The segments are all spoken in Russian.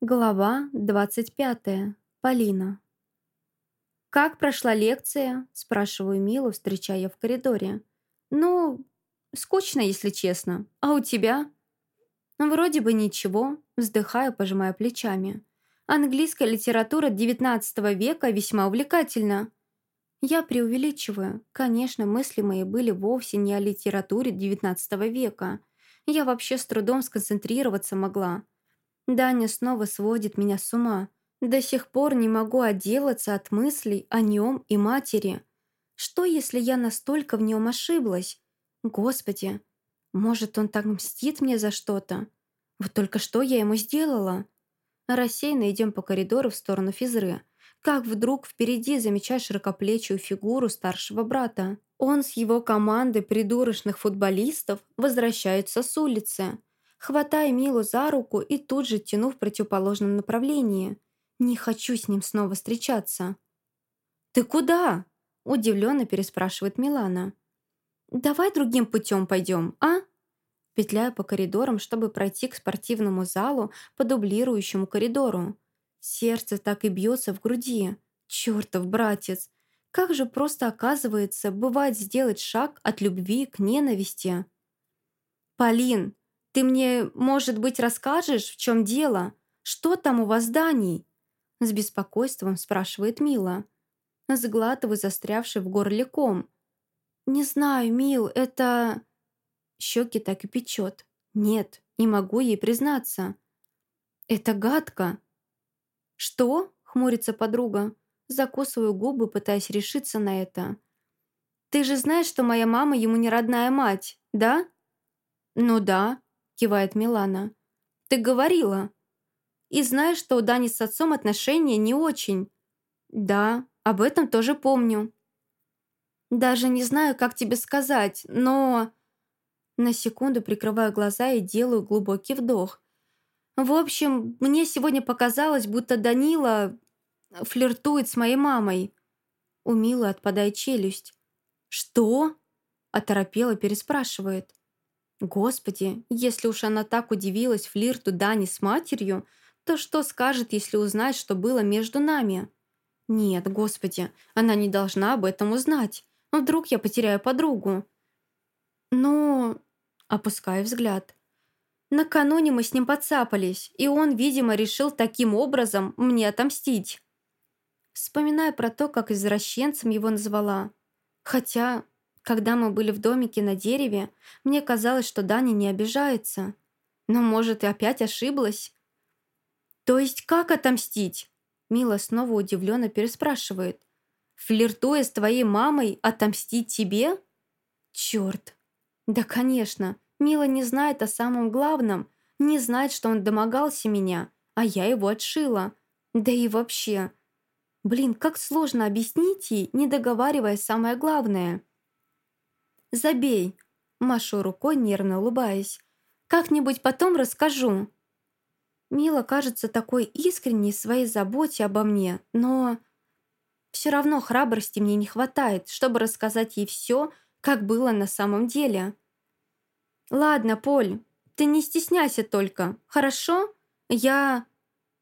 Глава 25. Полина. «Как прошла лекция?» – спрашиваю Милу, встречая в коридоре. «Ну, скучно, если честно. А у тебя?» «Вроде бы ничего», – вздыхаю, пожимая плечами. «Английская литература XIX века весьма увлекательна». Я преувеличиваю. Конечно, мысли мои были вовсе не о литературе XIX века. Я вообще с трудом сконцентрироваться могла – Даня снова сводит меня с ума. До сих пор не могу отделаться от мыслей о нем и матери. Что, если я настолько в нем ошиблась? Господи, может, он так мстит мне за что-то? Вот только что я ему сделала? Рассеянно идем по коридору в сторону физры. Как вдруг впереди замечаю широкоплечую фигуру старшего брата. Он с его командой придурочных футболистов возвращается с улицы хватая Милу за руку и тут же тяну в противоположном направлении. Не хочу с ним снова встречаться. «Ты куда?» – удивленно переспрашивает Милана. «Давай другим путем пойдем, а?» Петляю по коридорам, чтобы пройти к спортивному залу по дублирующему коридору. Сердце так и бьется в груди. Чертов братец! Как же просто оказывается, бывает сделать шаг от любви к ненависти. «Полин, ты мне, может быть, расскажешь, в чем дело? Что там у вас, Даний?» С беспокойством спрашивает Мила. Сглатываю застрявший в горле ком. «Не знаю, Мил, это...» Щеки так и печет. «Нет, не могу ей признаться». «Это гадко». «Что?» — хмурится подруга. Закусываю губы, пытаясь решиться на это. «Ты же знаешь, что моя мама ему не родная мать, да?» «Ну да», кивает Милана. «Ты говорила. И знаешь, что у Дани с отцом отношения не очень». «Да, об этом тоже помню». «Даже не знаю, как тебе сказать, но...» На секунду прикрываю глаза и делаю глубокий вдох. «В общем, мне сегодня показалось, будто Данила флиртует с моей мамой». У Милы отпадает челюсть. «Что?» – оторопела переспрашивает. Господи, если уж она так удивилась флирту Дани с матерью, то что скажет, если узнает, что было между нами? Нет, господи, она не должна об этом узнать. Вдруг я потеряю подругу. Но... Опускаю взгляд. Накануне мы с ним подцапались, и он, видимо, решил таким образом мне отомстить. Вспоминаю про то, как извращенцем его назвала. Хотя когда мы были в домике на дереве, мне казалось, что Даня не обижается. Но, может, и опять ошиблась? «То есть как отомстить?» Мила снова удивленно переспрашивает. «Флиртуя с твоей мамой, отомстить тебе?» «Черт!» «Да, конечно, Мила не знает о самом главном, не знает, что он домогался меня, а я его отшила. Да и вообще...» Блин, как сложно объяснить ей, не договаривая самое главное. Забей!» Машу рукой, нервно улыбаясь. «Как-нибудь потом расскажу». Мила кажется такой искренней в своей заботе обо мне, но... Все равно храбрости мне не хватает, чтобы рассказать ей все, как было на самом деле. «Ладно, Поль, ты не стесняйся только, хорошо? Я...»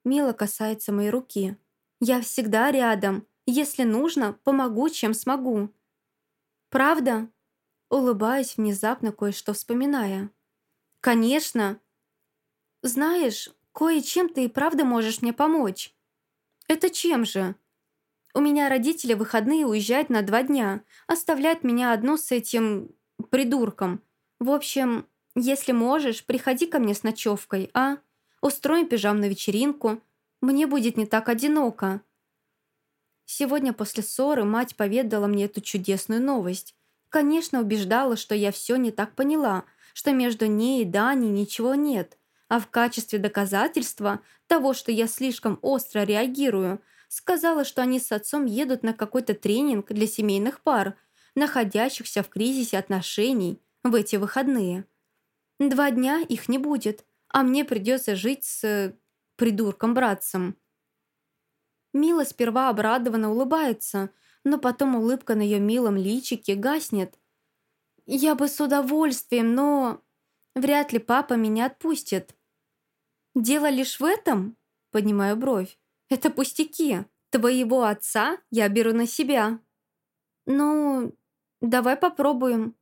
Мила касается моей руки. «Я всегда рядом. Если нужно, помогу, чем смогу». «Правда?» Улыбаясь, внезапно кое-что вспоминая. «Конечно! Знаешь, кое-чем ты и правда можешь мне помочь». «Это чем же?» «У меня родители выходные уезжают на два дня, оставляют меня одну с этим... придурком. В общем, если можешь, приходи ко мне с ночевкой, а? Устроим пижамную вечеринку. Мне будет не так одиноко». Сегодня после ссоры мать поведала мне эту чудесную новость. Конечно, убеждала, что я все не так поняла, что между ней и Даней ничего нет. А в качестве доказательства того, что я слишком остро реагирую, сказала, что они с отцом едут на какой-то тренинг для семейных пар, находящихся в кризисе отношений в эти выходные. Два дня их не будет, а мне придется жить с придурком-братцем. Мила сперва обрадованно улыбается – но потом улыбка на ее милом личике гаснет. «Я бы с удовольствием, но...» «Вряд ли папа меня отпустит». «Дело лишь в этом?» Поднимаю бровь. «Это пустяки. Твоего отца я беру на себя». «Ну, давай попробуем».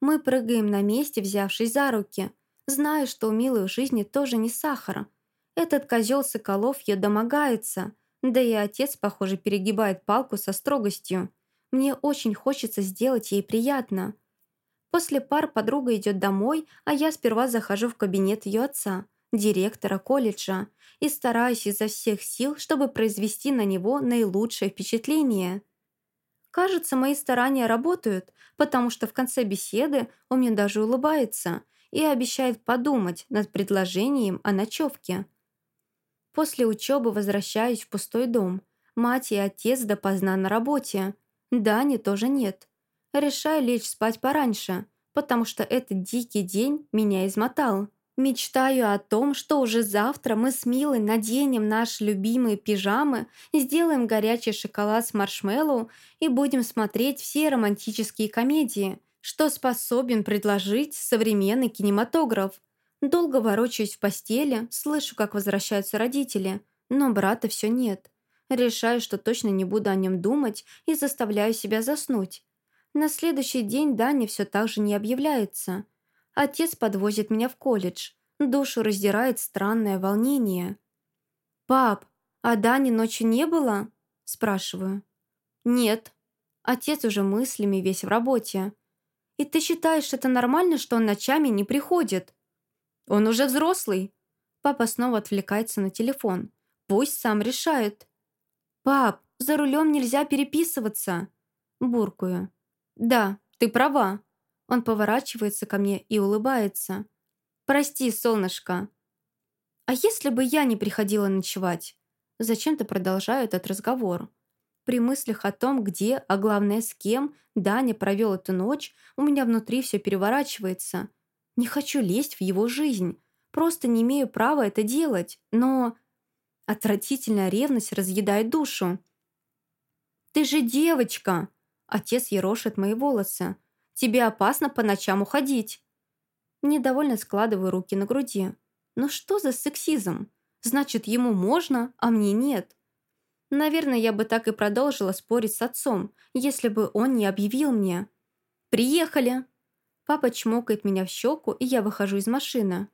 Мы прыгаем на месте, взявшись за руки. Знаю, что у Милы в жизни тоже не сахар. Этот козел Соколов ее домогается. Да и отец, похоже, перегибает палку со строгостью. Мне очень хочется сделать ей приятно. После пар подруга идет домой, а я сперва захожу в кабинет ее отца, директора колледжа, и стараюсь изо всех сил, чтобы произвести на него наилучшее впечатление. Кажется, мои старания работают, потому что в конце беседы он мне даже улыбается и обещает подумать над предложением о ночевке. После учебы возвращаюсь в пустой дом. Мать и отец допоздна на работе. Дани тоже нет. Решаю лечь спать пораньше, потому что этот дикий день меня измотал. Мечтаю о том, что уже завтра мы с Милой наденем наши любимые пижамы, сделаем горячий шоколад с маршмеллоу и будем смотреть все романтические комедии, что способен предложить современный кинематограф. Долго ворочаюсь в постели, слышу, как возвращаются родители, но брата все нет. Решаю, что точно не буду о нем думать и заставляю себя заснуть. На следующий день Даня все так же не объявляется. Отец подвозит меня в колледж. Душу раздирает странное волнение. «Пап, а Дани ночью не было?» Спрашиваю. «Нет». Отец уже мыслями весь в работе. «И ты считаешь, это нормально, что он ночами не приходит?» «Он уже взрослый». Папа снова отвлекается на телефон. «Пусть сам решает». «Пап, за рулем нельзя переписываться!» Буркую. «Да, ты права». Он поворачивается ко мне и улыбается. «Прости, солнышко». «А если бы я не приходила ночевать?» Зачем-то продолжаю этот разговор. При мыслях о том, где, а главное с кем, Даня провел эту ночь, у меня внутри все переворачивается. Не хочу лезть в его жизнь. Просто не имею права это делать. Но... Отвратительная ревность разъедает душу. «Ты же девочка!» Отец ерошит мои волосы. «Тебе опасно по ночам уходить». Недовольно складываю руки на груди. «Ну что за сексизм? Значит, ему можно, а мне нет». Наверное, я бы так и продолжила спорить с отцом, если бы он не объявил мне. «Приехали!» Папа чмокает меня в щеку, и я выхожу из машины.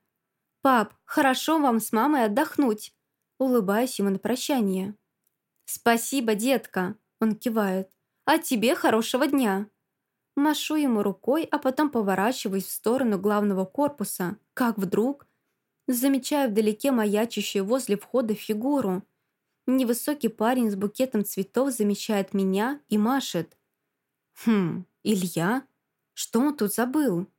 «Пап, хорошо вам с мамой отдохнуть!» Улыбаюсь ему на прощание. «Спасибо, детка!» Он кивает. «А тебе хорошего дня!» Машу ему рукой, а потом поворачиваюсь в сторону главного корпуса, как вдруг замечаю вдалеке маячащую возле входа фигуру. Невысокий парень с букетом цветов замечает меня и машет. «Хм, Илья? Что он тут забыл?»